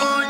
for.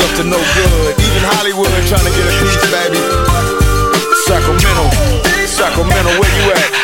up to no good. Even Hollywood trying to get a piece, baby. Sacramento, Sacramento, where you at?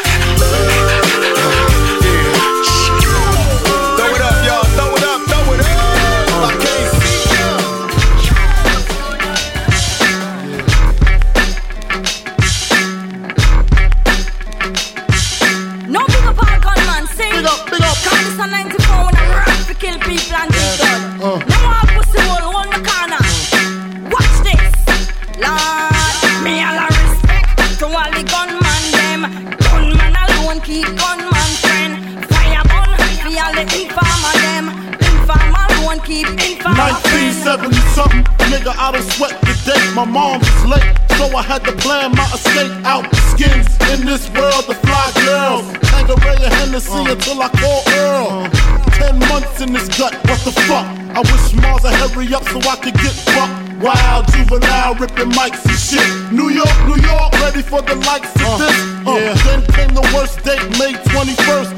Ripping mics and shit. New York, New York, ready for the likes of uh, this. Uh, yeah. Then came the worst date, May 21st,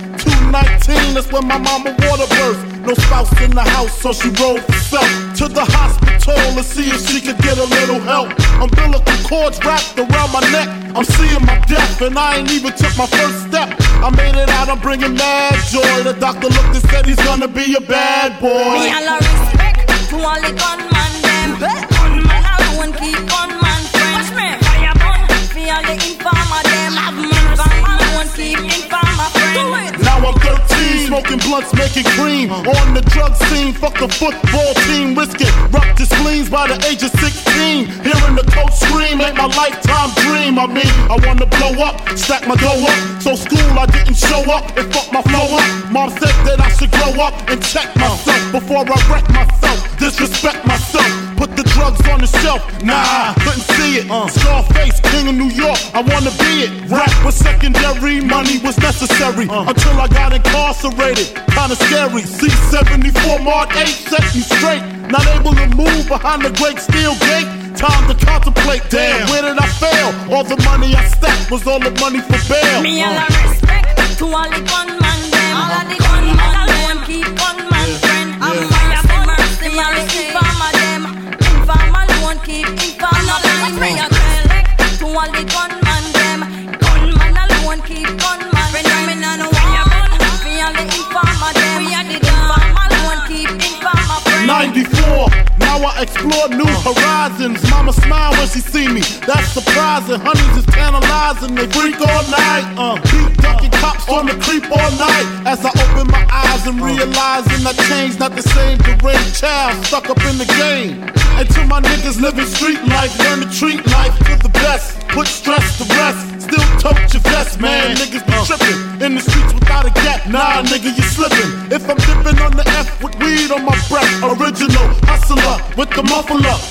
219. That's when my mama water burst. No spouse in the house, so she rolled herself to the hospital to see if she could get a little help. Umbilical cords wrapped around my neck. I'm seeing my death, and I ain't even took my first step. I made it out, I'm bringing mad joy. The doctor looked and said he's gonna be a bad boy. Me all respect to all the gunmen them smoking blunts, making cream. On the drug scene, fuck the football team, Risk it, risking ruptured spleens by the age of 16. Hearing the coach scream ain't my lifetime dream. I mean, I wanna blow up, stack my dough up. So school I didn't show up and fuck my flow up. Mom said that I should grow up and check myself before I wreck myself, disrespect myself. Put the drugs on the shelf. Nah, couldn't see it. Uh. Scarface, king of New York. I wanna be it. Rap was secondary, money was necessary. Uh. Until I got incarcerated. Kinda scary. C74 Mark 8 set me straight. Not able to move behind the great steel gate. Time to contemplate. Damn, where did I fail? All the money I stacked was all the money for bail. Me all uh. respect to all the gunman them. All of the gunman alone keep Now I explore new horizons. Mama smile when she see me. That's surprising. Honeys is tantalizing. They freak all night. Uh, beat ducking cops on the creep all night. As I open my eyes and realizing I changed, not the same deranged child stuck up in the game. And to my niggas living street life, learn to treat life to the best. Put stress to rest. Still tote your vest, man. Niggas be tripping in the streets without a gap. Nah, nigga, you slipping. If I'm dipping on the F with weed on my breath, original the muffler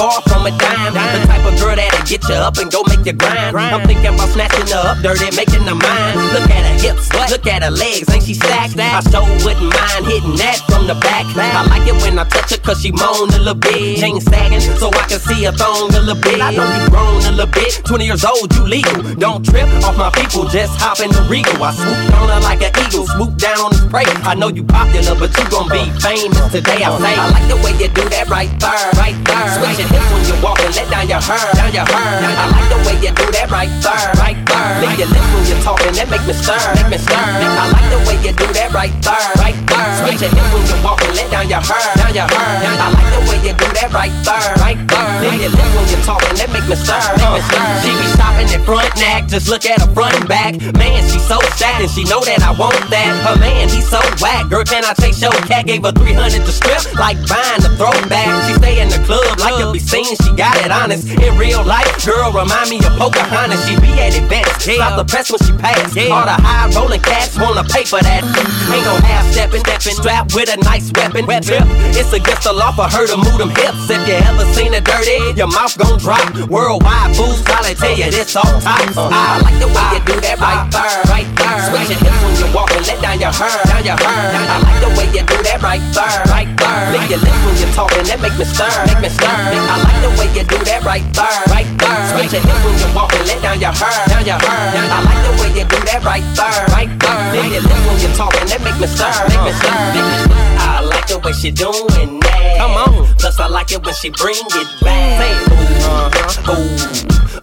far from a dime. The type of girl that'll get you up and go make you grind. I'm thinking about snatching her up dirty, making her mine. Look at her hips, look at her legs, ain't she stacked? I so wouldn't mind hitting that from the back. I like it when I touch her cause she moan a little bit. Chain sagging so I can see her thong a little bit. I know you grown a little bit, 20 years old, you legal. Don't trip off my people, just hop in the regal. I swoop on her like an eagle, swoop down on his prey. I know you popular, but you gon' be famous today. I say, I like the way you do that right there, right there. Switch your hips when you walk and let down your hair, down your hair. I like the way you do that right there, right there. Lick your lips when you're talking, that make me stir, make me stir. I like the way you do that right there, right there. Switch your hips when you're walking, let down your hair, down your hair. I like the way you do that right there, right there. Lick your lips when you're talking, that make me stir, make me stir. She be stopping in front neck, just look at her front and back. Man, she so sad and she know that I want that. Her man, he so whack. Girl, can I take show cat? Gave her 300 to strip, like buying the throwback. She stay in the club, like to be seen, she got it honest. In real life, girl, remind me of Pocahontas. She be at events, stop the press when she pass. All the high rolling cats wanna pay for that. Ain't no half stepping, stepping, strapped with a nice weapon. Tip. It's against the law for her to move them hips. If you ever seen a dirty, your mouth gon' drop. Worldwide fools probably tell you this all time. I like the way you do that right there, right there. Switch your hips when you're walking, let down your hair, down your hair. I like the way you do that right there, right there. Lick your lips when you're talking, that make me stir, make me stir. I like the way you do that right there, right there. Switch your hips when you're walking, let down your hair, down your hair. I like the way you do that right there, right there. Lick your lips when you're talking, that make me stir, make me stir, make me stir. Like the way she doing that. Come on. Plus I like it when she bring it back. Say, ooh, uh-huh, ooh,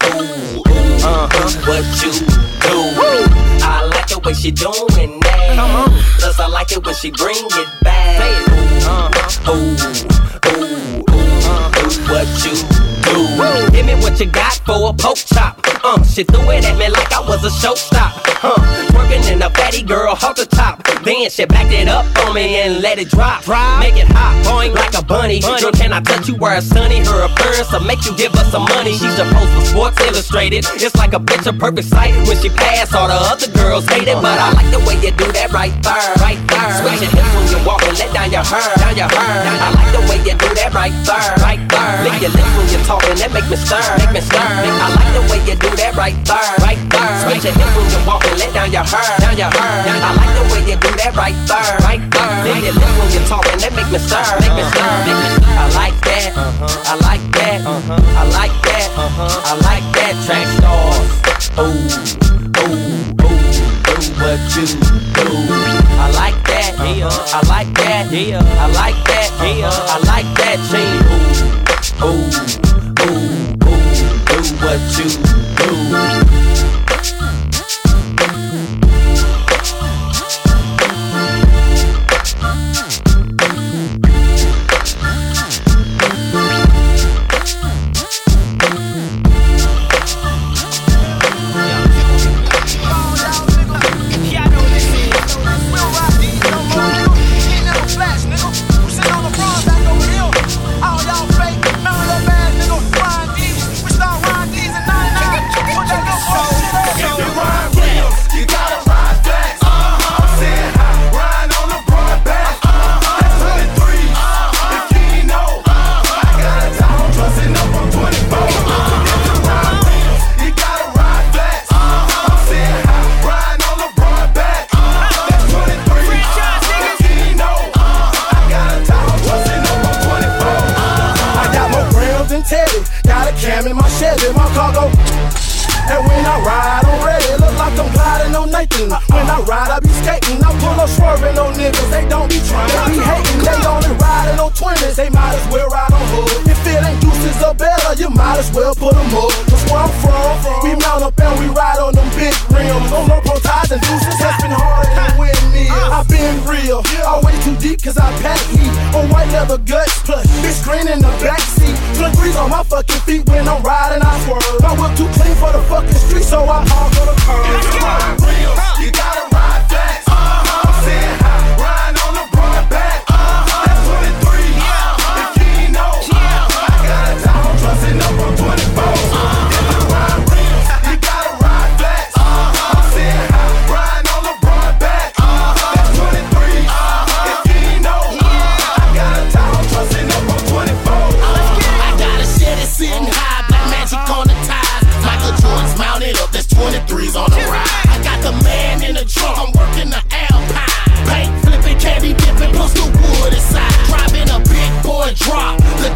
ooh, ooh, uh-huh. What you do? I like the way she doing that. Come on. Plus I like it when she bring it back. Say, ooh, uh-huh, ooh, ooh, ooh. What you do? Give me what you got for a poke chop. Uh, she threw it at me like I was a showstop. Huh, working in a fatty girl, hold the top. Then she backed it up on me and let it drop. drop. Make it hot, point like a bunny. Girl, can I touch you where it's sunny? Her appearance will make you give us some money. She's supposed for Sports Illustrated. It's like a picture perfect sight. When she pass, all the other girls hate it. But I like the way you do that right there, right there. Switch your hips when you're walking, let down your hair, down your hair. I like the way you do that right there, right there. Lick your lips when you're talking, that make me stir, make me stir. I like the way you do that right there, right there. Switch your hips when you're walking, let down your hair, down your hair. I like the way you do that right there, right there. Lick your lips when you're talking, that make me stir, make me stir. I like that, I like that, I like that, I like that. Track stars, ooh, ooh, ooh, ooh, what you do? I like that, I like that, I like that, I like that. Chain, ooh, ooh, ooh, ooh, ooh, what you do? Teddy. Got a cam in my Chevy, my cargo. And when I ride on red, it look like I'm gliding on Nathan. When I ride, I be skating. I pull up swerving on niggas. They don't be trying. They be hating. They only riding on 20s. They might as well ride on hood. If it ain't deuces or better, you might as well put them up. Cause where I'm from, we mount up and we ride on them big rims. On no pro ties and deuces. That's been harder than windmills. I been real. Always too deep cause I pack heat. On white leather guts plus. Bitch green in the backseat. Flip grease on my fucking feet when I'm riding. I swerve. My whip too clean for the fucking street, so I hog on the curb. You gotta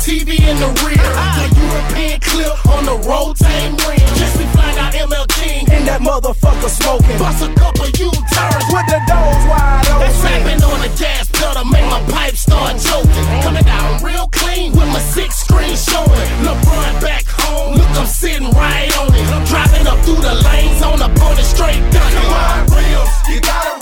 TV in the rear. The European clip on the rotating tame Just be flying out ML And that motherfucker smoking. Bust a couple U-turns. With the doors wide open. Slapping on the gas pedal. Make my pipe start choking. Coming down real clean with my six screen showing. LeBron back home. Look, I'm sitting right on it. Driving up through the lanes on a bullet straight gun. Come on, real. You gotta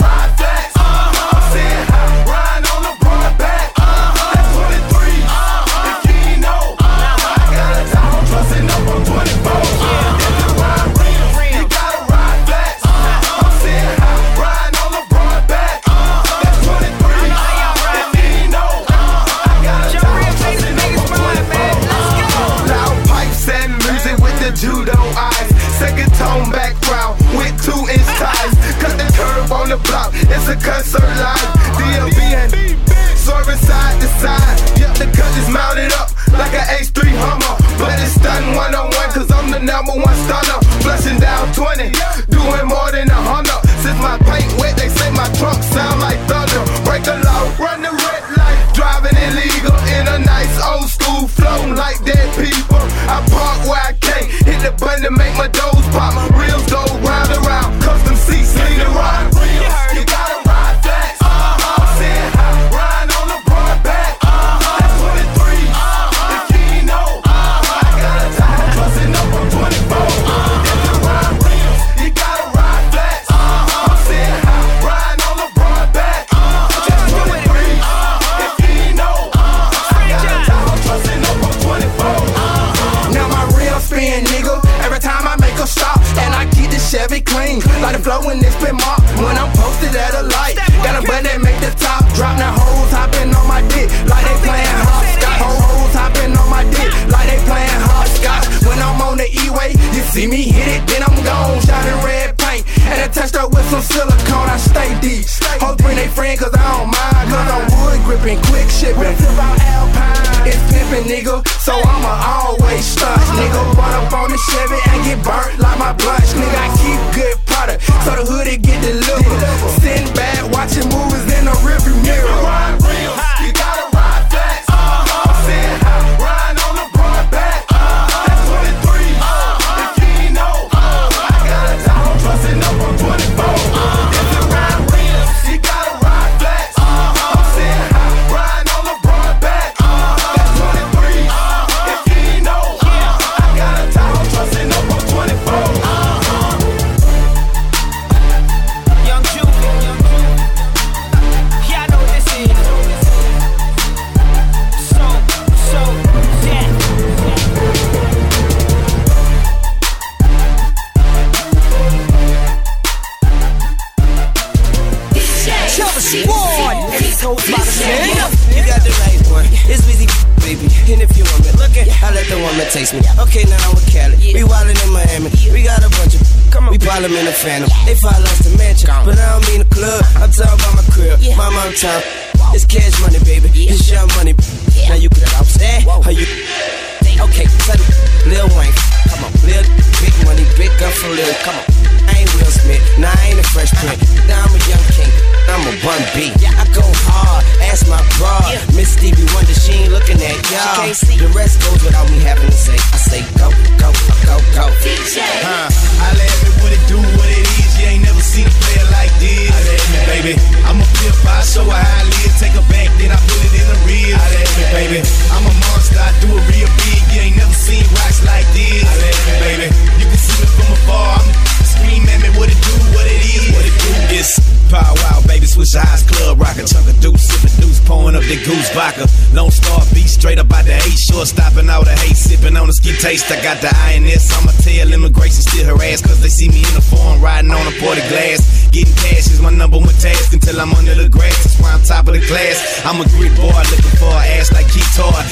desk until I'm under the grass. That's why I'm top of the class. I'm a great boy looking for an ass like he.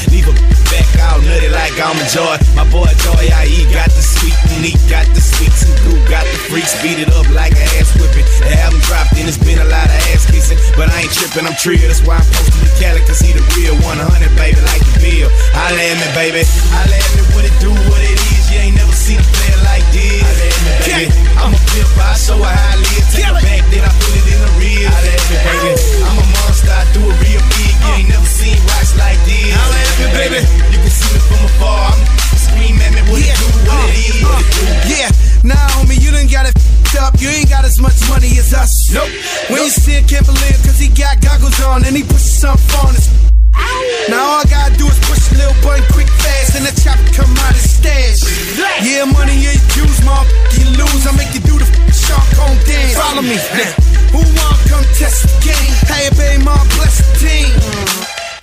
Leave a back out nutty like I'm a joy. My boy Joy IE got the sweet unique, got the sweet and goo, got the freaks. Beat it up like an ass whipping. The album dropped and it's been a lot of ass kissing. But I ain't tripping, I'm trippin', That's why I'm posting the Cali, cause he the real 100, baby, like the bill. I land me, baby. I land me, what it do, what it is. You ain't never seen a player like this baby. I'm a pimp, I show a high lid. Take it back, then I put it in the real. I love it, baby. I'm a monster, I do it real big. You ain't never seen rocks like this. I love you, baby. You can see me from afar. I'm scream at me what yeah. it do, what uh, it is, uh, it Yeah, nah, homie, you done got it up. You ain't got as much money as us. Nope. When nope. you see it, can't believe, cause he got goggles on and he pushes something on his now all I gotta do is push a little button quick fast and the chopper come out of stash. Yeah, money ain't used, use, mom, you lose. I make you do the shark on dance. Follow me now. Who want come test the game? Hey, baby, my blessed team.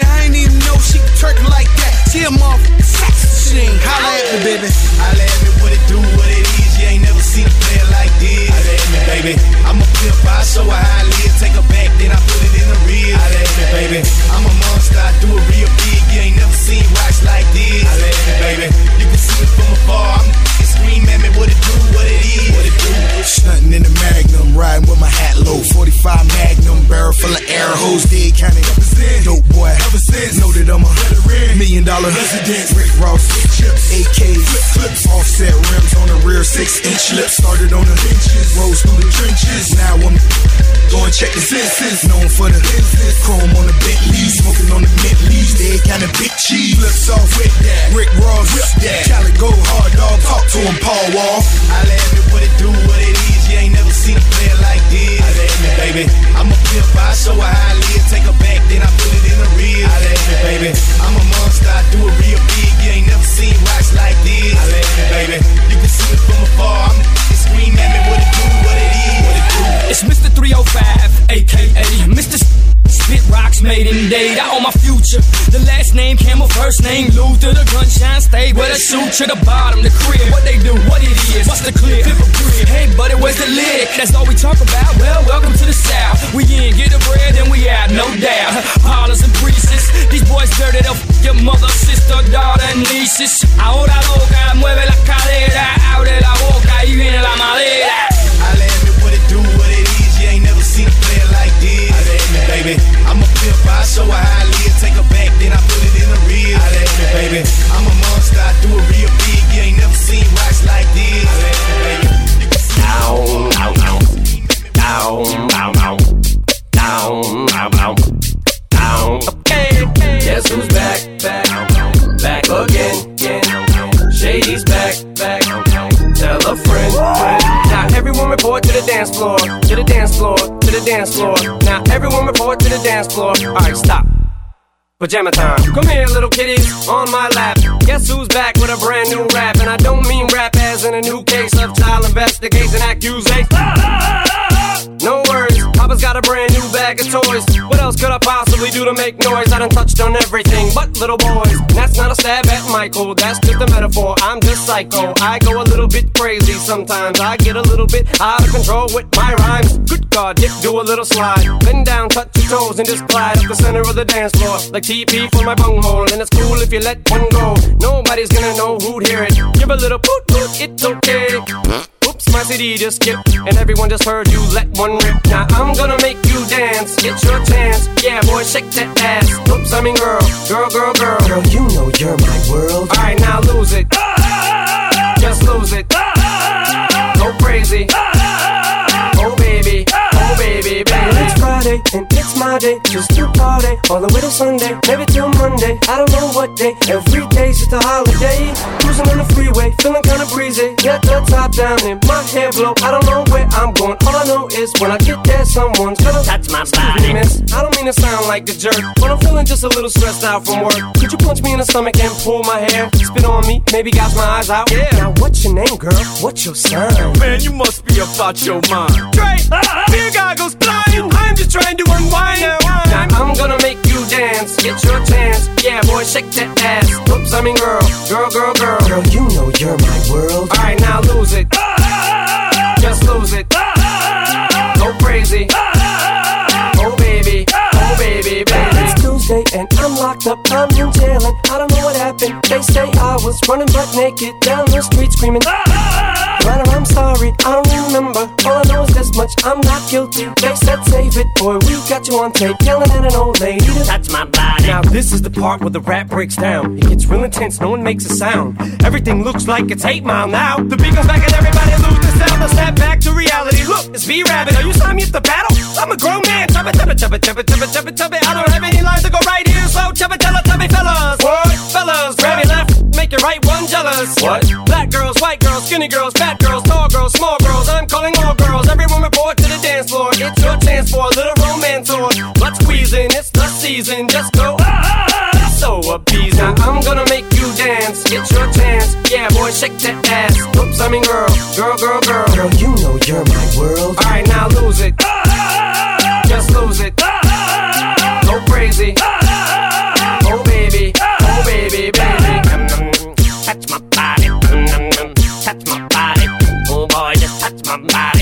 I ain't even know she could twerk like that. She a motherfucking sex machine. Holla at me, baby. Holla at me, what it do, what it is. You ain't never seen a player like this. Holla at me, baby. I'm a pimp, I show her how I live. Take her back, then I put it in the rear. Holla at me, baby. I'm a monster, I do it real big. You ain't never seen rocks like this. Holla at me, baby. You can see it from afar. I'm scream at me what it do, what it is. What it do. Stunting in the Magnum, riding with my hat low. 45 Magnum, barrel full of air hose. Dade County, dope boy. Ever since, know that I'm a million dollar resident. Rick Ross, chips, AK, flip clips, offset rims on the rear, six inch lips. Started on the benches, rose through the trenches. Now I'm going check the senses. Known for the chrome on the Bentley, smoking on the Bentleys. Dead kind of big cheese. Off with that. Rick Ross, whip that. Cali go hard dog, talk to him, Paul to the bottom. The crib, what they do, what it is. What's the clear? Flip a grid. Hey, buddy, where's the lid? That's all we talk about. Well, welcome to the South. We in, get the bread, then we out, no doubt. Parlors and priestess. These boys dirty, they'll f your mother, sister, daughter, and nieces. Ahora loca, mueve la cadera, abre la boca y viene la madera. Holla at me what it do, what it is. You ain't never seen a player like this. Holla at me, baby. I'm a pimp, I show her how I live. Take her back, then I put it in the rear. Holla at me, baby. Pajama time. Come here, little kitties, on my lap. Guess who's back with a brand new rap? And I don't mean rap as in a new case of child investigation accusation. To make noise? I done touched on everything but little boys. That's not a stab at Michael, that's just a metaphor. I'm just psycho. I go a little bit crazy sometimes. I get a little bit out of control with my rhymes. Good God, Dick, do a little slide. Bend down, touch your toes, and just glide up the center of the dance floor. Like TP for my bunghole. And it's cool if you let one go. Nobody's gonna know who'd hear it. Give a little poot poot, it's okay. Oops, my CD just skipped, and everyone just heard you let one rip. Now I'm gonna make you dance, get your chance. Yeah, boy, shake that ass. Oops, I mean girl, girl, girl, girl. Girl, you know you're my world. Alright, now lose it. Just lose it. Go crazy. Oh baby, oh baby, baby. Friday and it's my day, just to party all the way to Sunday, maybe till Monday. I don't know what day. Every day's just a holiday. Cruising on the freeway, feeling kinda breezy. Got the top down and my hair blow. I don't know where I'm going. All I know is when I get there, someone's gonna Touch my body. miss. I don't mean to sound like a jerk, but I'm feeling just a little stressed out from work. Could you punch me in the stomach and pull my hair? Spit on me, maybe gouge my eyes out. Yeah. Now what's your name, girl? What's your sign? Man, you must be about your mind. Dre, beer goggles flying. I'm just trying to unwind. Now I'm gonna make you dance, get your chance. Yeah, boy, shake that ass. Oops, I mean girl, girl, girl, girl. Girl, you know you're my world. Alright, now lose it. Just lose it. Go crazy. Oh baby, oh baby, baby. It's Tuesday and I'm locked up, I'm in jail and I don't know what happened. They say I was running butt naked down the street screaming. But I'm sorry, I don't remember. All I know is this much, I'm not guilty. They said save it, boy, we got you on tape, yelling at an old lady. to Touch my body. Now this is the part where the rap breaks down. It gets real intense, no one makes a sound. Everything looks like it's 8 mile now. The beat goes back and everybody lose the sound. Now snap back to reality. Look, it's B Rabbit. Are you signing me up to battle? I'm a grown man. Chubba chubba chubba chubba chubba chubba chubba. I don't have any lines to go right here, so chubba chubba chubba fellas. What? Fellas, grab left, make your right one jealous. What? Black girls, white girls, skinny girls, fat girls, tall girls, small girls. I'm calling all girls. Everyone report to the dance floor. It's your chance for a little romance or blood squeezing. It's the season. Just go. Ah, ah, ah. so appeased. Now I'm gonna make you dance, get your chance. Yeah, boy, shake that ass. Oops, I mean girl, girl, girl, girl. Girl, you know you're my world. Alright, now lose it. Ah, Just lose it. Go crazy. Oh baby, oh baby, my body.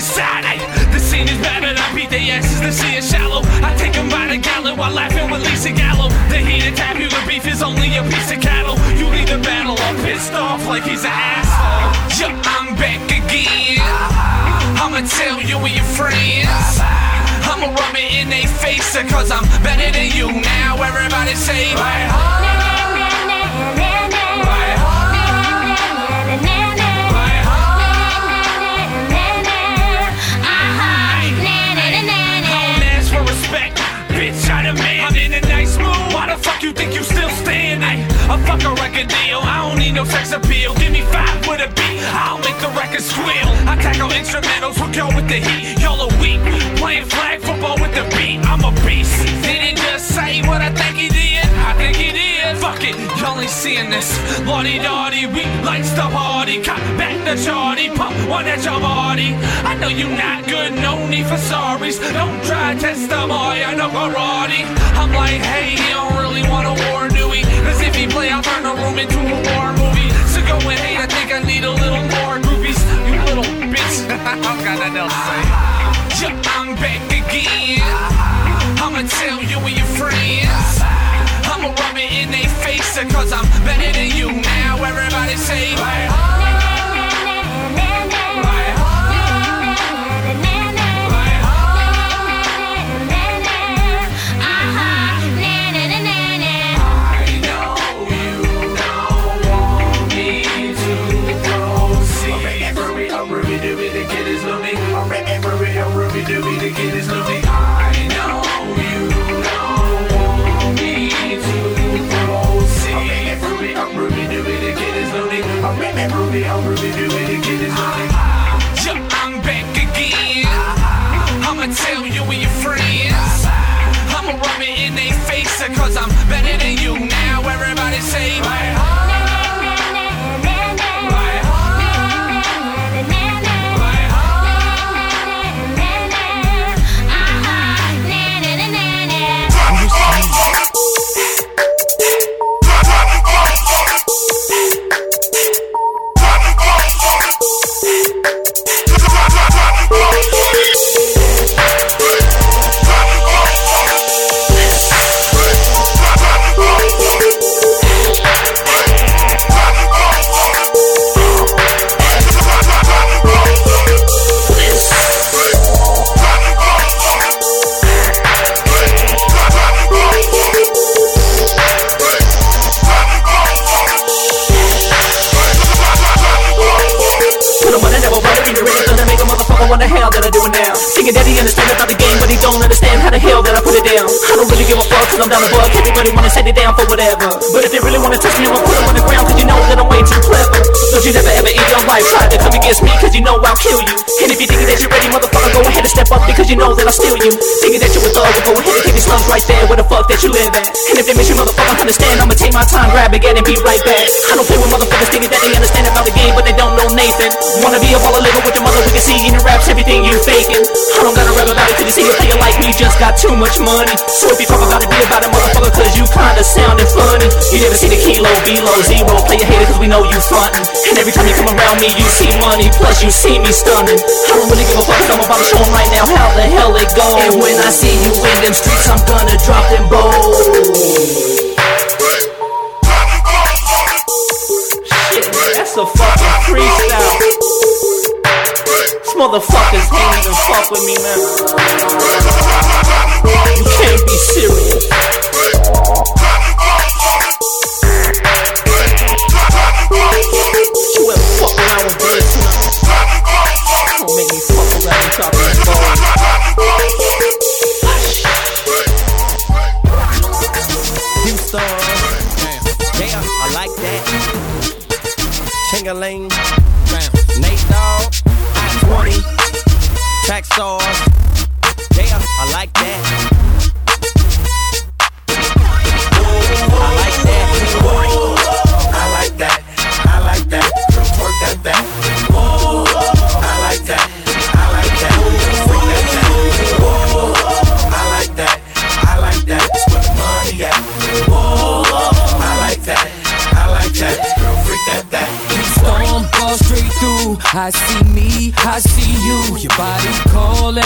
Side. The scene is bad, but I beat their asses, the sea is shallow. I take them by the gallon while laughing with Lisa Gallo. The heated tabular beef is only a piece of cattle. You leave the battle all pissed off like he's an asshole. Yo, I'm back again. I'ma tell you and your friends. I'ma rub it in their face cause I'm better than you now. Everybody say, Don't you think you still stand? Ay, I fuck a record deal. I don't need no sex appeal. Give me five with a beat. I'll make the record squeal. I tackle instrumentals. We'll go with the heat. Y'all are weak. Playing flag football with the beat. I'm a beast. Didn't just say what I think he did. Fuck it. Y'all ain't seeing this. Lottie Dottie, we lights the party. Cut back the charty. Pump one at your body. I know you not good. No need for sorries. Don't try to test the boy. I know karate. I'm like, hey, he don't really want a war, do he? Cause if he play, I'll turn the room into a war movie. So go and hate. I think I need a little more groupies. You little bitch. I've got nothing else to say. Yeah, I'm back again. I'ma tell you and your friends. Rub it in their face cause I'm better than you now. Everybody say, Yeah, you faking. I don't gotta rap about it, cause you see a player like me just got too much money. So if you talk about it, be about it, motherfucker, cause you kinda sounding funny. You never see the kilo, below zero, play a hater cause we know you frontin'. And every time you come around me, you see money, plus you see me stunning. I don't really give a fuck, cause I'm about to show 'em right now how the hell it goes. And when I see you in them streets, I'm gonna drop them bows. Shit, that's a fucking freestyle. Motherfuckers can't even fuck with me, man. You can't be serious. You ever fuck around with this? Don't make me fuck around and Houston. Yeah, I like that. Chingaling. Nate Dogg. I-20. Track stars. Yeah, I like that. I see me, I see you. Your body's calling.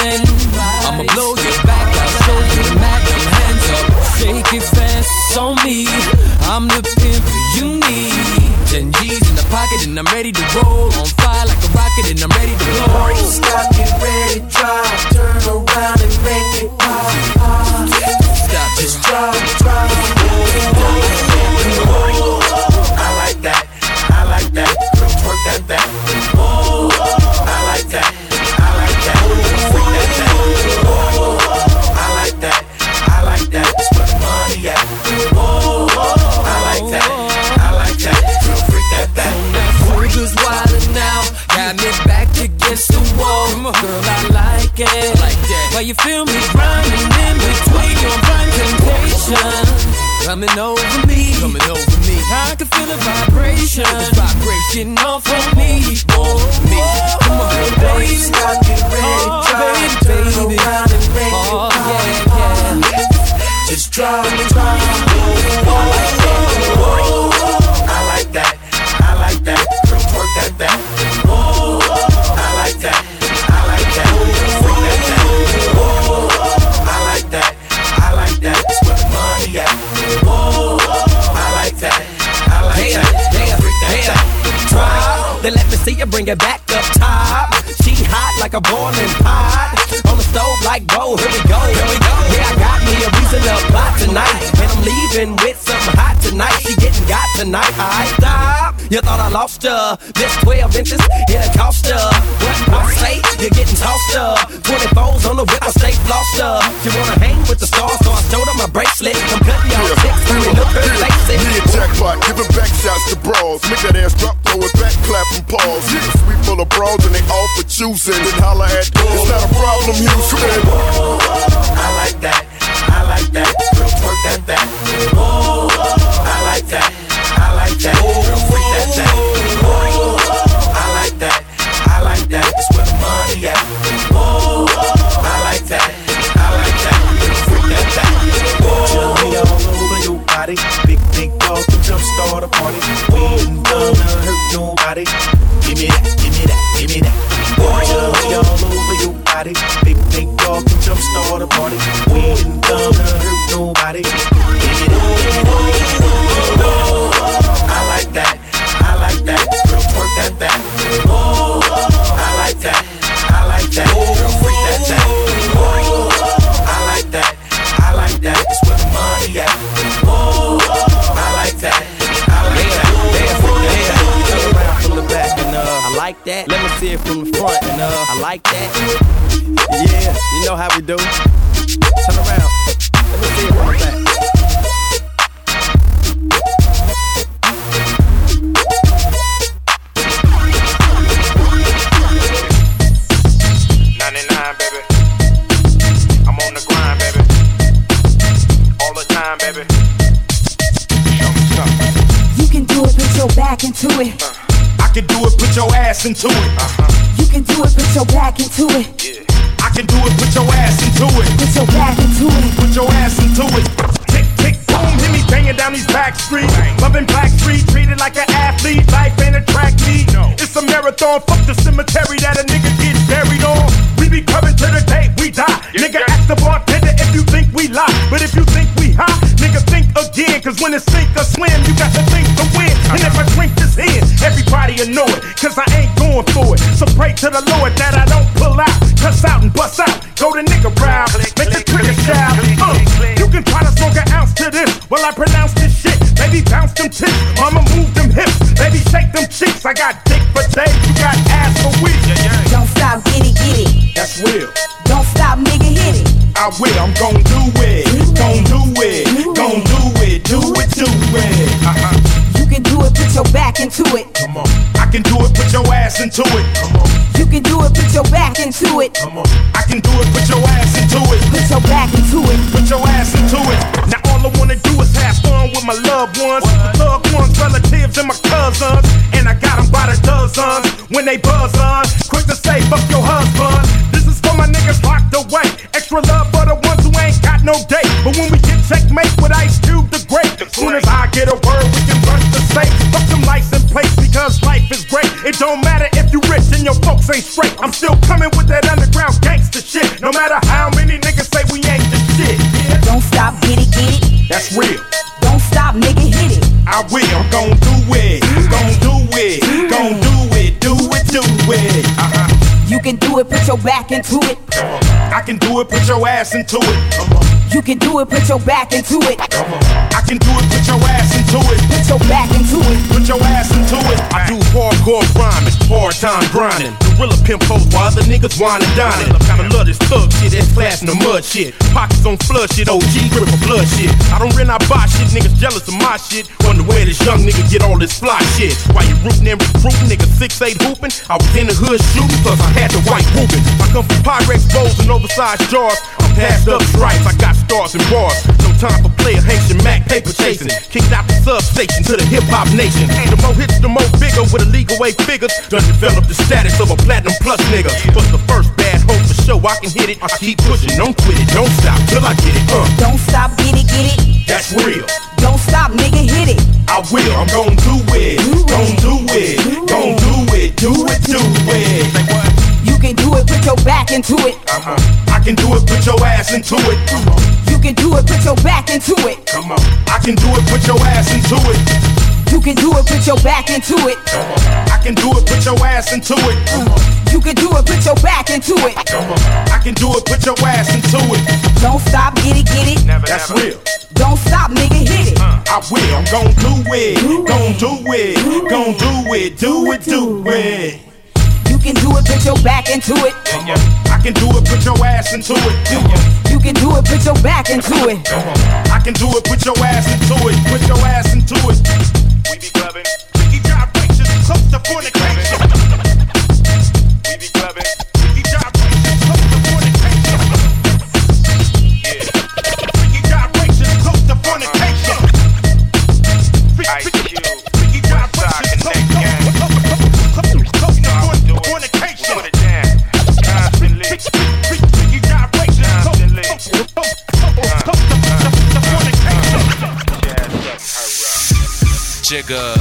I'ma blow your back. I'll show you the Mac. Hands up, shake it fast on me. I'm the pimp you need. Ten G's in the pocket and I'm ready to roll. On fire like a rocket and I'm ready to blow. Stop, get ready, drive, turn around and make it pop. Stop, just drive, drive. Tonight. I stop. You thought I lost her. This 12 inches, it'll cost her. What I say, you're getting tossed up. 24s on the whip, I stay flossed up. You wanna hang with the stars, so I showed her my bracelet. I'm cutting y'all chicks, I mean, look her face. Me and Jackpot giving back shots to bras. Make that ass drop, throw it back, clap and pause. Yeah, sweet full of bras and they all for choosing. Then holla at It's not a problem, Houston. I like that, I like that. Work that back. Oh, I like that, shake them cheeks. I got dick for days. You got ass for weeks. Don't stop, get it, get it. That's real. Don't stop, nigga, hit it. I will. I'm gon' do it. Gon' do it. Gon' do it. Do it. Do it. Uh-huh. You can do it, put your back into it. Come on. I can do it. Put your ass into it. Come on. You can do it, put your back into it. Come on. I can do it. Put your ass into it. Put your back into it. Put your ass into it. Now with my loved ones, loved ones, relatives, and my cousins. And I got got 'em by the dozens when they buzz on. Quick to say, fuck your husband. This is for my niggas locked away. Extra love for the ones who ain't got no date. But when we get checkmate with Ice Cube the Great, soon as I get a word, we can rush the safe. Fuck some license plates because life is great. It don't matter if you rich and your folks ain't straight. I'm still coming with that underground gangster shit. No matter how many niggas say we ain't the shit. Don't stop, get it, get it. That's real. I will, I'm gon' do it, gon' do it, gon' do it, do it, do it. Uh-huh. You can do it, put your back into it. I can do it, put your ass into it. You can do it, put your back into it. I can do it, put your ass into it. Put your back into it. Put your ass into it. I do hardcore rhyming, hard time grinding. Gorilla pimp hoes while other niggas wine and dining. Kinda love this thug shit, that's class in the mud shit. Pockets on flood shit, OG grip for blood shit. I don't rent, I buy shit, niggas jealous of my shit. Wonder where this young nigga get all this fly shit. Why you rootin' and recruiting, nigga six eight hooping? I was in the hood shooting, plus I had the white whooping. I come from Pyrex bowls and oversized jars. Passed up stripes, I got stars and bars. No time for player Haitian Mac paper chasing. Kicked out the substation to the hip hop nation. The more hits, the more bigger with illegal way figures. Done develop the status of a platinum plus nigga. But the first bad hope for show, I can hit it. I keep pushing, don't quit it, don't stop till I get it. Uh, Don't stop, get it, get it. that's real. Don't stop, nigga, hit it. I will, I'm gon' do it, gon' do it, gon' do it, do it, do it. You can do it, put your back into it. Uh-huh. I can do it, put your ass into it. Come on, You can do it, put your back into it. come on. I can do it, put your ass into it. You can do it, put your back into it. I can do it, put your ass into it. You can do it, put your back into it. I can do it, put your ass into it. Don't stop, get it, get it. That's real. Don't stop, nigga, hit it. I will, I'm gon' do it, gon' do it, gon' do it, do it, do it. You can do it, put your back into it. I can do it, put your ass into it. Do You can do it, put your back into it. I can do it, put your ass into it, put your ass into it. We be clubbing, we gyrations, close to fornication. Jigger,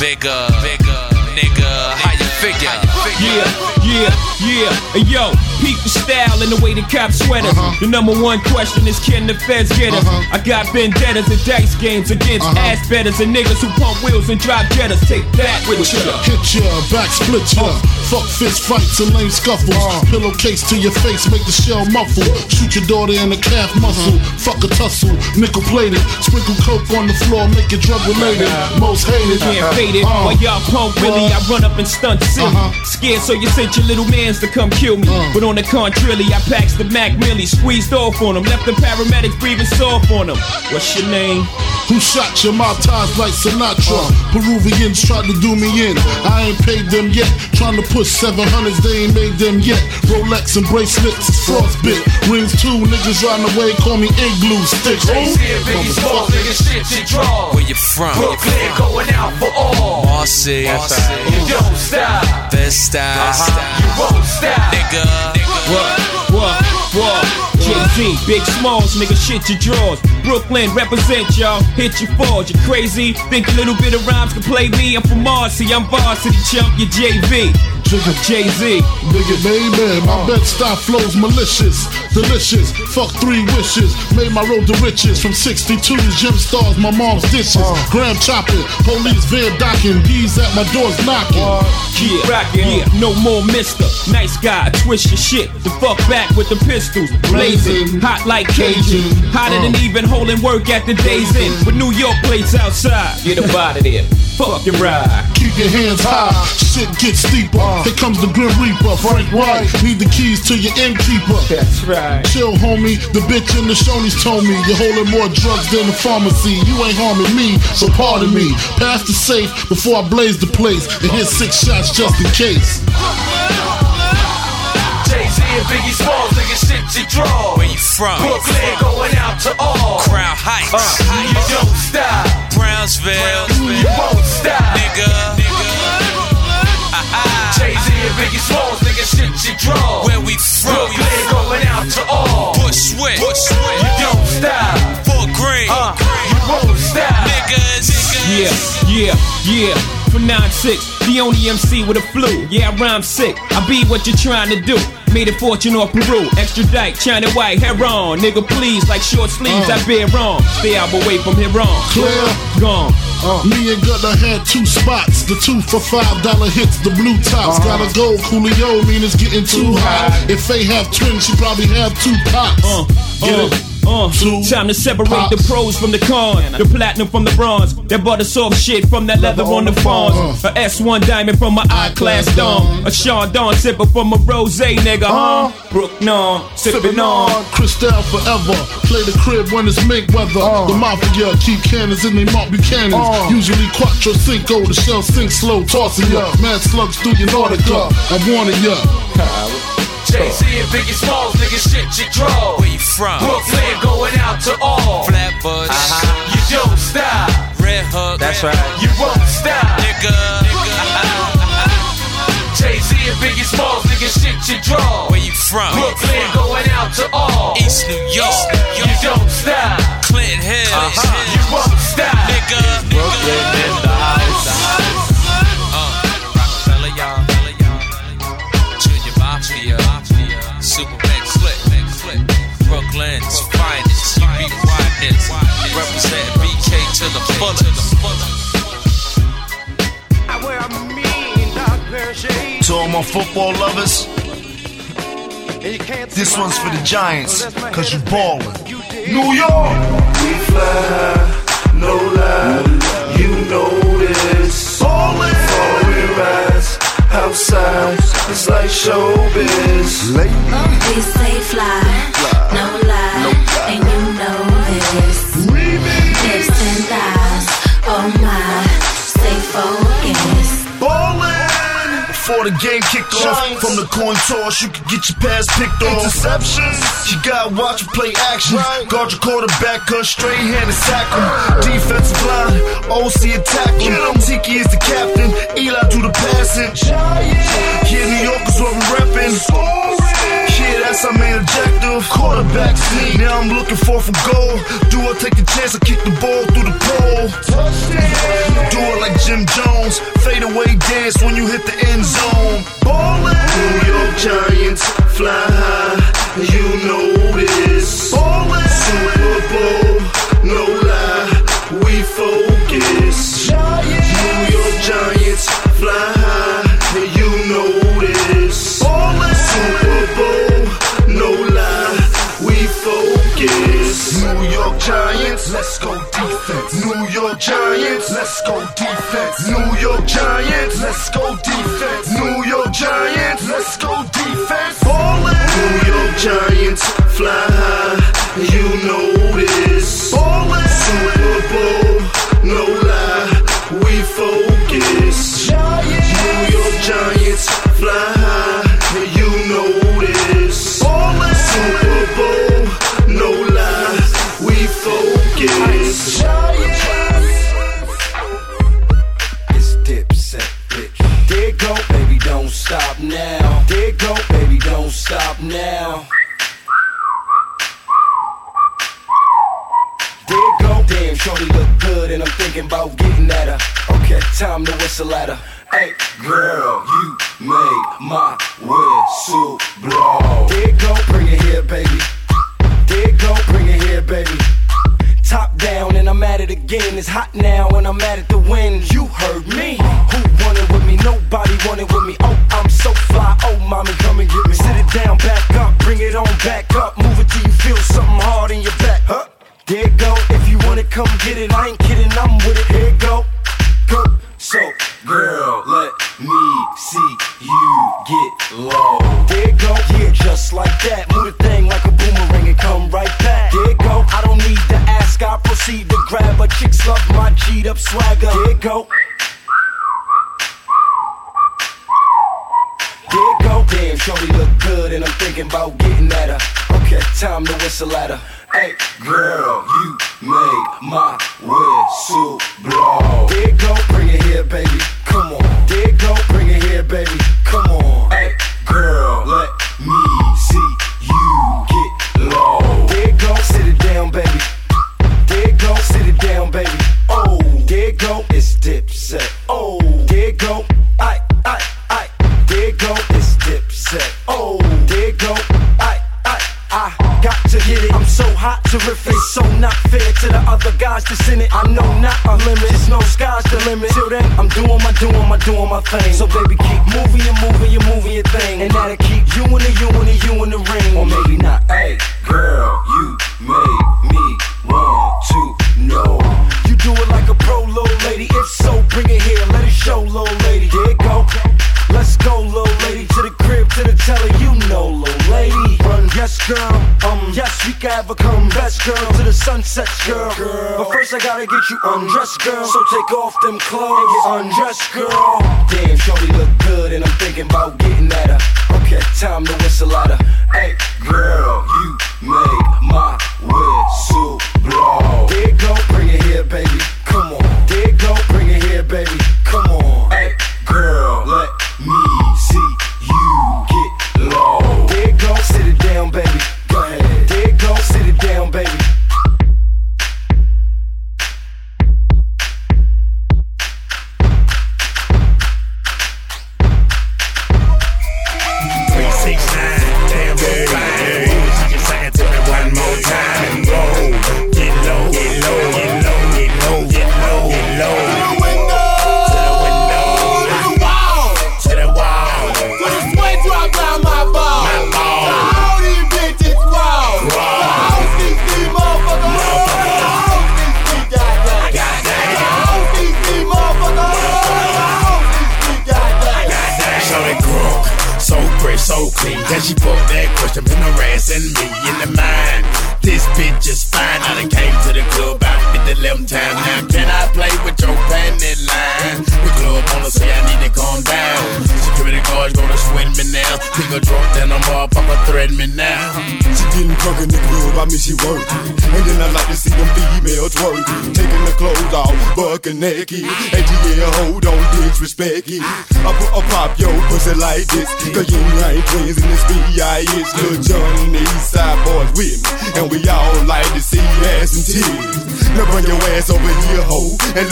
bigger, bigger, nigga, how you figure? Yeah, yeah, yeah. Hey, yo, peep the style and the way the cops sweat us. Uh-huh. The number one question is can the feds get us? Uh-huh. I got vendettas and dice games against uh-huh. ass betters and niggas who pump wheels and drive jettas. Take that with you. Hit ya, back split ya. Uh. Fuck fist fights and lame scuffles. Uh. Pillowcase to your face, make the shell muffle. Shoot your daughter in the calf muscle. Fuck a tussle, nickel plated. Sprinkle coke on the floor, make it drug related. Most hated. Can't fade it. Uh, While y'all pump Willie, I run up and stunt silly. Scared, so you sent your little man plans to come kill me. Uh. But on the contrary, I packs the Mac Millie, squeezed off on them, left the paramedics breathing soft on them. What's your name? Who shot your mouth ties like Sinatra? Uh. Peruvians tried to do me in. I ain't paid them yet. Trying to push 700s, they ain't made them yet. Rolex and bracelets, frostbit. Rings too, niggas riding away, call me igloo sticks. Jay-Z and Biggie Smalls, nigga, shit you draw. Where you from? Brooklyn uh-huh. going out for all. Marcy. You don't stop. Best style. Uh-huh. You won't stop. Nigga. What? What? What? Jay-Z, Big Smalls, nigga, shit your drawers. Brooklyn, represent y'all, hit your fours. You crazy? Think a little bit of rhymes can play me? I'm from Marcy, I'm varsity chump, you JV. Jay-Z. Nigga, baby, my uh. bed style flows malicious, delicious. Fuck three wishes, made my road to riches. From 62's gem stars, my mom's dishes. Uh. Graham chopping, police van docking, D's at my doors knocking. Uh, yeah, rockin', yeah, no more mister. Nice guy, twist your shit. The fuck back with the pistols. Blazing, hot like Cajun. Hotter than uh. even holding work at the day's end. With New York plates outside. Get up out of there. Fuck your ride. Keep your hands high, shit gets steeper. Here uh. comes the Grim Reaper, Frank White. Need the keys to your innkeeper. That's right. Chill, homie. The bitch in the Shoney's told me you're holding more drugs than the pharmacy. You ain't harming me, so pardon me. Pass the safe before I blaze the place and hit six shots just in case. Jay-Z and Biggie Smalls, nigga, shit you draw. Where you from? Brooklyn going out to all. Crown Heights. You don't stop. Brownsville. You won't stop. Nigga. Jay-Z and Biggie Smalls, nigga, shit you draw. Where we from? Brooklyn going out to all. Bushwick. You don't stop. Fort Greene. You won't stop. Niggas. Yeah, yeah, yeah. For 9-6, the only MC with a flu. Yeah, I rhyme sick. I be what you're trying to do. Made a fortune off Peru. Extradite, China white, hair on. Nigga, please, like short sleeves, I uh. bear wrong. Stay out away from here on. Clear. Gone. Uh. Me and Gutter had two spots. The two for five dollar hits, the blue tops. Uh-huh. Gotta go, Coolio, mean it's getting too hot. If they have twins, she probably have two pops. Uh, Get uh, it? Uh, time to separate the pros from the cons, the platinum from the bronze, that butter soft shit from that leather on the fawns, uh. a S1 diamond from my I class dome, a Sean sipper from a rose nigga, huh? Uh. Brook non, sipping on. Cristal forever. Play the crib when it's mink weather. Uh. The mafia keep cannons in they Marc Buchanans. Usually quattro cinco, the shell sink slow, tossing ya. Mad slugs through your Nautica. I'm warning ya. Jay-Z and Biggie Smalls, nigga, shit you draw. Where you from? Brooklyn going out to all. Flatbush. Uh-huh. You don't stop. Red Hook. That's right. You won't stop. Nigga. Jay-Z and Biggie Smalls, nigga, shit you draw. Where you from? Brooklyn going out to all. East New York. You don't stop. Clinton Hills. You won't stop. Nigga. Brooklyn in the house. Superman Slick. Brooklyn's finest. UB Widens. Representing BK to the fullest. To all my football lovers, this one's for the Giants, cause you ballin'. New York! We fly no lie, you know this. Ballin'! Foreign outside, it's like showbiz. We stay fly, no lie, and you know this. Before the game kicked off, from the coin toss, you could get your pass picked off. Interceptions, you gotta watch and play action. Guard your quarterback, cause straight hand and sack him. Defensive line, OC attack him. Tiki is the captain, Eli do the passing. Yeah, New York is what we reppin'. That's our main objective. Quarterback sneak. Now I'm looking for from goal. Do I take a chance or kick the ball through the pole? Touchdown. Do it like Jim Jones. Fade away dance when you hit the end zone. Ballin'. New York Giants fly high, you know this. Ballin'. Giants, let's go defense. New York Giants, let's go defense. New York Giants, let's go defense. New York Giants, shorty look good, and I'm thinking about getting at her. Okay, time to whistle at her. Hey, girl, you make my whistle blow. There go, bring it here, baby. There go, bring it here, baby. Top down and I'm at it again. It's hot now and I'm at it to win. You heard me. Who wanted with me? Nobody wanted with me. Oh, I'm so fly. Oh, mommy, come and get me. Sit it down, back up, bring it on back up. Move it till you feel something hard in your back. Huh? There it go. If you wanna come get it, I ain't kidding. I'm with it. Here it go. Go. So, girl, let me see you get low. There it go. Yeah, just like that. Move the thing like a boomerang and come right back. There it go. I don't need to ask. I proceed to grab a Chicks love my G'd up swagger. There it go. There it go. Damn, shorty look good, and I'm thinking about getting at her. Okay, time to whistle at her. Hey, girl, you make my whistle blow. There go, bring it here, baby. Come on. There go, bring it here, baby. Come on. Hey, girl, let me see you get low. There go, sit it down, baby. There go, sit it down, baby. Oh, there go, it's dipset. Oh, there go, I, I, I. There go, it's dipset. Oh, there go, I, I, I. Got to hit it. I'm so hot, terrific, so not fair to the other guys that's in it. I know not a limit, it's no sky's the limit. Till then, I'm doing my, doing my, doing my thing. So baby, keep moving, you moving, you moving your thing, and that'll keep you in the, you in the, you in the ring, or maybe not. Hey, girl, you make me want to know. You do it like a pro, little lady. If so, bring it here, let it show, little lady. There it go. Let's go, little lady, to the crib, to the telly, you know, little lady. Yes, girl. Um, yes, we can have a come best girl to the sunset, girl. But first, I gotta get you undressed, girl. So take off them clothes and get undressed, girl. Damn, shorty look good, and I'm thinking about getting at her. Okay, time to whistle at her. Hey, girl, you make my whistle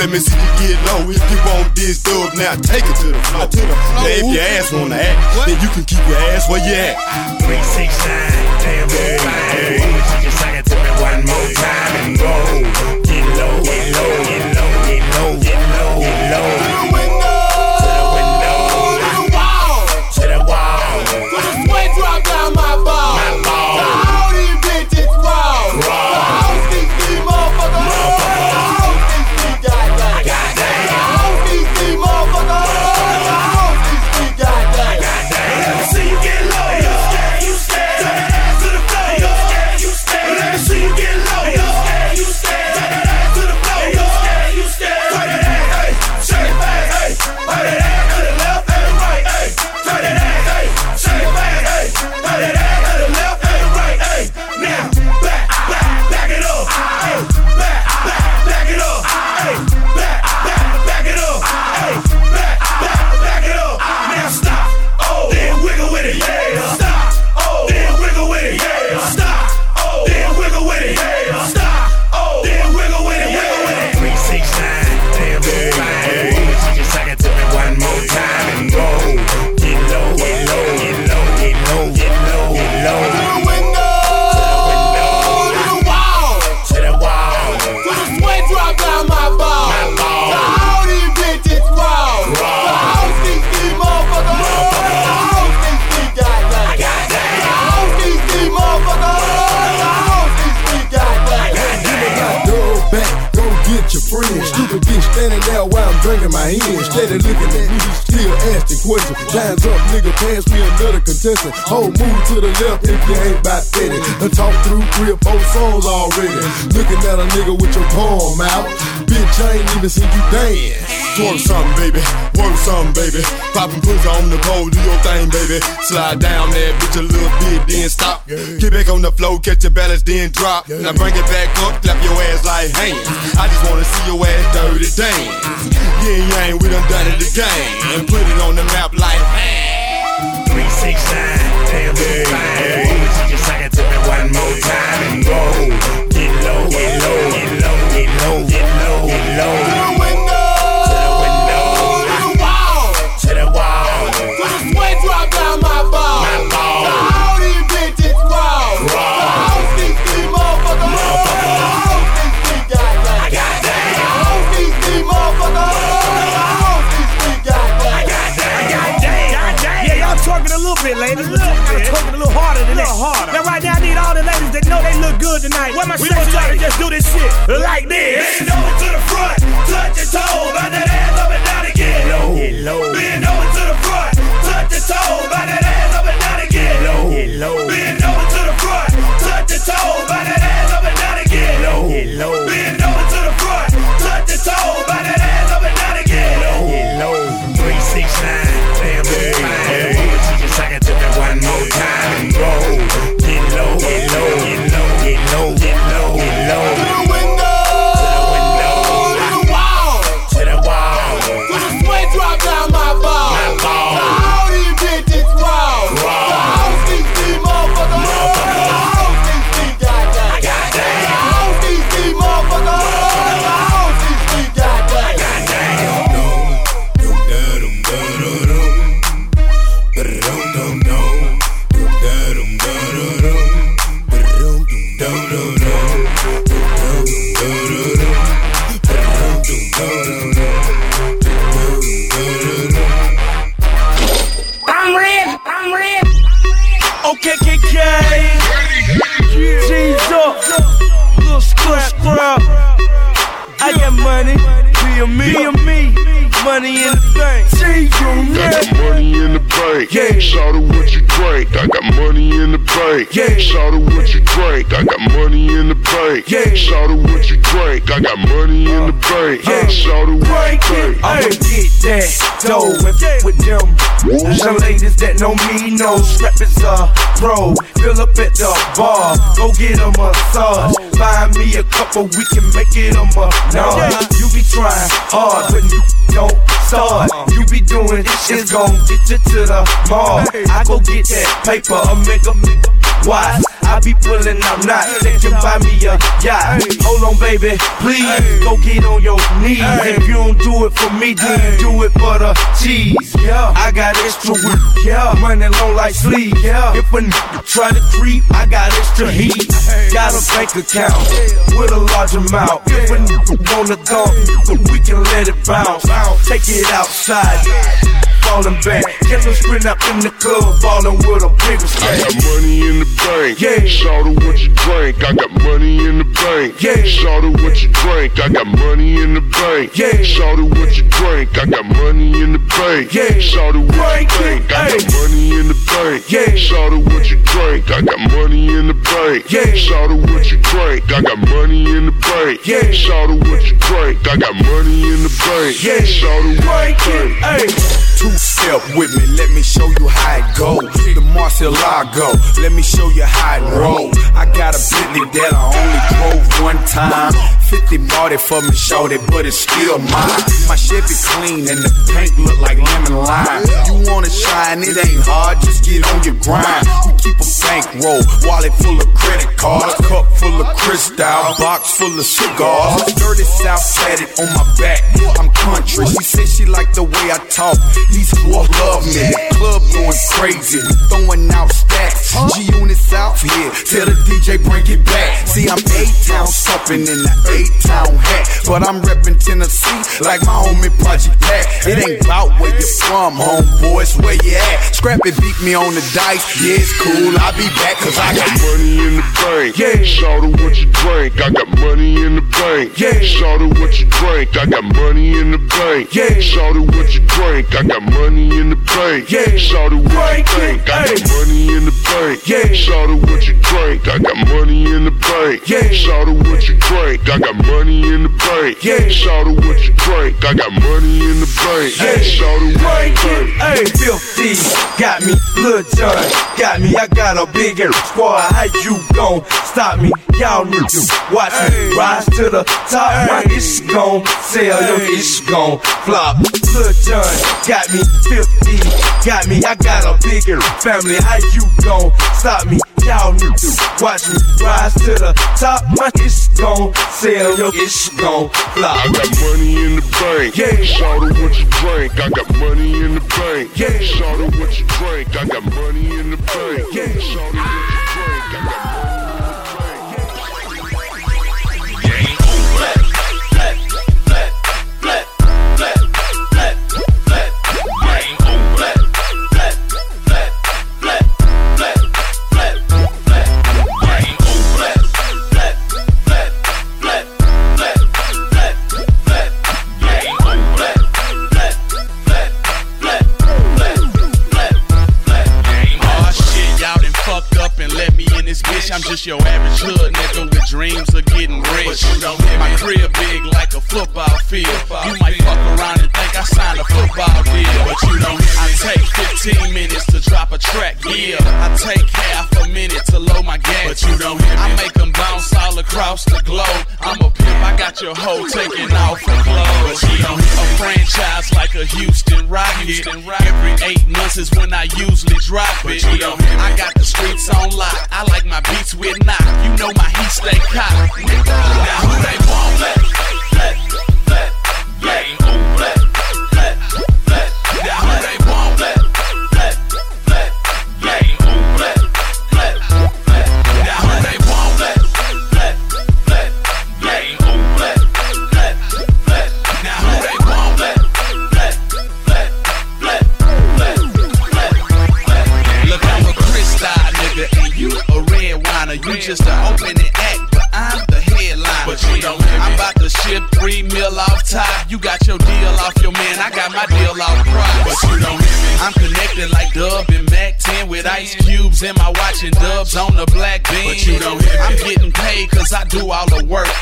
let me see you get low. If you want this dub, now take it to the floor. To the floor. Now if your ass wanna act, then you can keep your ass where you at. Three, six, nine, damn, so fine. She just sang it to me one more time and go. Get low, get low, contestant. Whole move to the left if you ain't about steady. I talk through three or four songs already. Looking at a nigga with your palm out. Bitch, I ain't even seen you dance. Twerk something, baby. Work something, baby. Poppin' pussy on the pole, do your thing, baby. Slide down that bitch a little bit, then stop. Get back on the floor, catch your balance, then drop. Now bring it back up, clap your ass like hands. I just wanna see your ass dirty dance. Yeah, yeah, we done done it again. And put it on the map like, man. 369, damn, you fine. She just suck it to me one more time and go. Get low, get low, get low, get low, get low, get low. Twerking a little bit, ladies. A little bit. Twerking a little harder than that. harder. Now, right now, I need all the ladies that know they look good tonight. Where my we want y'all to just do this shit like this. Bend over to the front, touch your toe, bout that ass up and down again. Low, get low. Bend over to the front, touch your toe, bout that ass up and down again. Low, get low. Shout out what you drink. I got money in the bank. Shout out what you drink. I'ma get that dough and f- with them. Some ladies that know me know strap is a pro. Fill up at the bar, go get a massage. Buy me a couple, we can make it a massage. You be trying hard, but you don't start. Uh-huh. You be doing shit's gon' get you to the mall. I go get that paper, a make a why? I be pulling out knots, they can buy me a yacht. Hold on, baby, please go get on your knees. If you don't do it for me, then you do it for the cheese. Yeah, I got extra weed. Yeah, money long like sleep. Yeah, if a nigga try to creep, I got extra heat. Got a bank account with a large amount. If a nigga wanna dump, we can let it bounce. Take it outside. Falling back, killer sprint up in the club, falling with a bigger I got money in the bank. Yeah. Shout out what you drink. I got money in the bank. Yeah. Shout out what you drink. I got money in the bank. Yeah. Shout out what you drink. I got money in the bank. Yeah. Shout out what you drink. I got money in the bank. Yeah. Shout out what you drink. I got money in the bank. Yeah. Shout out what you drink. I got money in the bank. Yeah. Shout out what you drink. I got money in the bank. Yeah. Shout out what you drink. hey. Two step with me, let me show you how it go. The Murcielago, let me show you how it roll. I got a Bentley that I only drove one time. 50 bought it for me, showed it, but it's still mine. My Chevy clean and the paint look like lemon lime. You wanna shine, it ain't hard, just get on your grind. We keep a bankroll, wallet full of credit cards, cup full of Cristal, box full of cigars. Dirty South tatted on my back. I'm country. She said she like the way I talk. These boys love me. Club going crazy. We throwing out stacks. G units out here. Tell the DJ bring it back. See, I'm A-Town something in the A-Town hat. But I'm reppin' Tennessee like my homie Project Pat. It ain't about where you from, homeboy, it's where you at. Scrappy beat me on the dice, yeah, it's cool. I'll be back cause I got money in the bank. Yeah. Shout out what you drink. I got money in the bank. Yeah. Shout out what you drink. I got money in the bank. Yeah. Shout out what you drink. I got money in the bank. Yeah. Shout out what you think. I got money in the bank. Yeah. Shout out what you drink. I got money in the bank. Yeah. Shout out what you drink. I got money in the bank. Yeah. Shout out what you drink. I got money in the bank. Yeah. Shout out what you drink. Hey, filthy, got me, Lil Jon, got me. I got a big ass squad. How you gon' stop me? Y'all need to watch me rise to the top. My ish gon' sell, your ish gon' flop. Lil Jon, got me, 50, got me. I got a bigger family. How you gon' stop me? Y'all need to watch me rise to the top. My ish gon' sell, your ish gon' flop. I got money in the bank. Yeah. Shout out what you drink. I got money in the bank. Yeah. Shout out what you drink. I got money in the bank. Yeah. Shout out what you drink. I got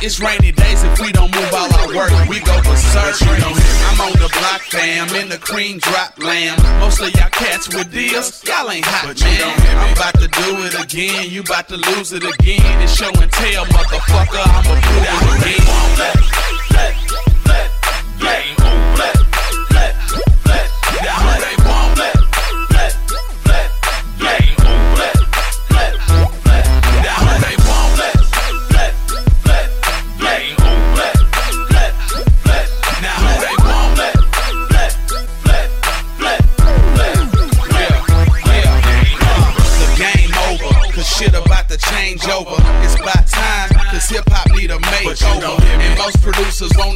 It's rainy days if we don't move all our work. We go berserk. You don't hear. I'm on the block fam in the cream drop lamb. Most of y'all cats with deals, y'all ain't hot, but man. I'm about to do it again. You about to lose it again. It's show and tell, motherfucker. I'ma do it again. Let, let,